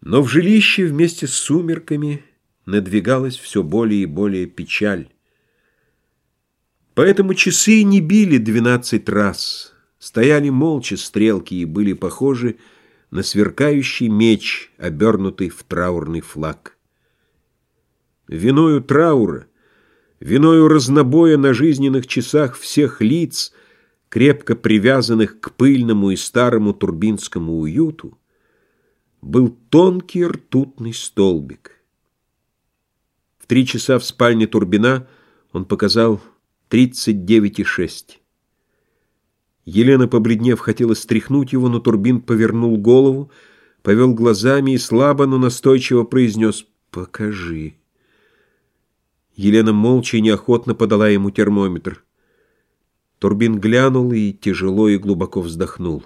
Но в жилище вместе с сумерками надвигалась все более и более печаль. Поэтому часы не били двенадцать раз, стояли молча стрелки и были похожи на сверкающий меч, обернутый в траурный флаг. Виною траура, виною разнобоя на жизненных часах всех лиц, крепко привязанных к пыльному и старому турбинскому уюту, был тонкий ртутный столбик. В три часа в спальне Турбина он показал 39,6. Елена, побледнев, хотела стряхнуть его, но Турбин повернул голову, повел глазами и слабо, но настойчиво произнес «Покажи». Елена молча и неохотно подала ему термометр. Турбин глянул и тяжело и глубоко вздохнул.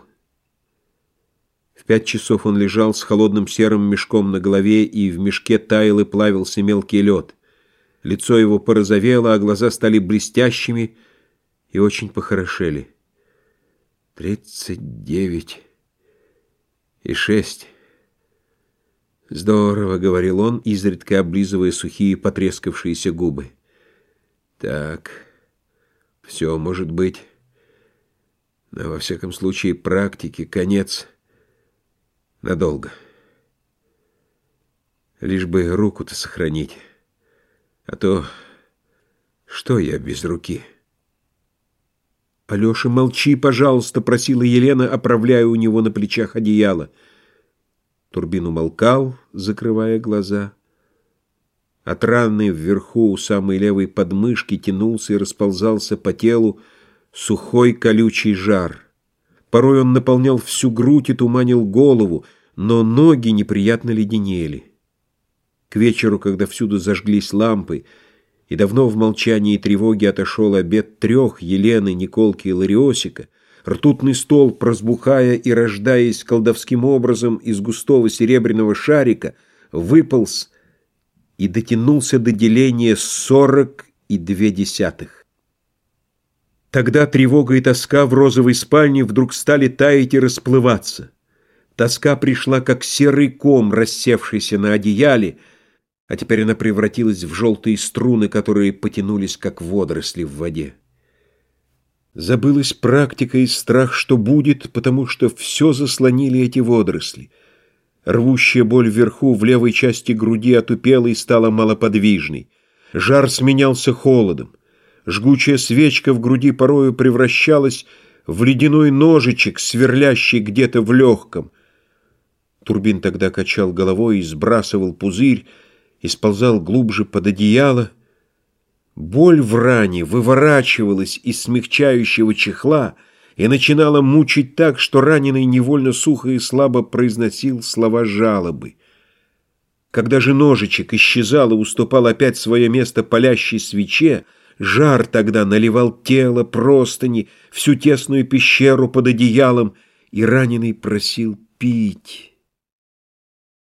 В пять часов он лежал с холодным серым мешком на голове, и в мешке таял и плавился мелкий лед. Лицо его порозовело, а глаза стали блестящими и очень похорошели. Тридцать девять и шесть. «Здорово», — говорил он, изредка облизывая сухие потрескавшиеся губы. «Так, все может быть. Но во всяком случае практике конец». Надолго. Лишь бы руку-то сохранить. А то что я без руки? «Алеша, молчи, пожалуйста», — просила Елена, оправляя у него на плечах одеяло. Турбин умолкал, закрывая глаза. От раны вверху у самой левой подмышки тянулся и расползался по телу сухой колючий жар. Порой он наполнял всю грудь и туманил голову, но ноги неприятно леденели. К вечеру, когда всюду зажглись лампы, и давно в молчании и тревоге отошел обед трех Елены, Николки и Лариосика, ртутный стол, прозбухая и рождаясь колдовским образом из густого серебряного шарика, выполз и дотянулся до деления сорок и две десятых. Тогда тревога и тоска в розовой спальне вдруг стали таять и расплываться. Тоска пришла, как серый ком, рассевшийся на одеяле, а теперь она превратилась в желтые струны, которые потянулись, как водоросли в воде. Забылась практика и страх, что будет, потому что все заслонили эти водоросли. Рвущая боль вверху, в левой части груди отупела и стала малоподвижной. Жар сменялся холодом. Жгучая свечка в груди порою превращалась в ледяной ножичек, сверлящий где-то в легком. Турбин тогда качал головой и сбрасывал пузырь, и сползал глубже под одеяло. Боль в ране выворачивалась из смягчающего чехла и начинала мучить так, что раненый невольно сухо и слабо произносил слова жалобы. Когда же ножичек исчезал и уступал опять свое место палящей свече, Жар тогда наливал тело, простыни, всю тесную пещеру под одеялом, и раненый просил пить.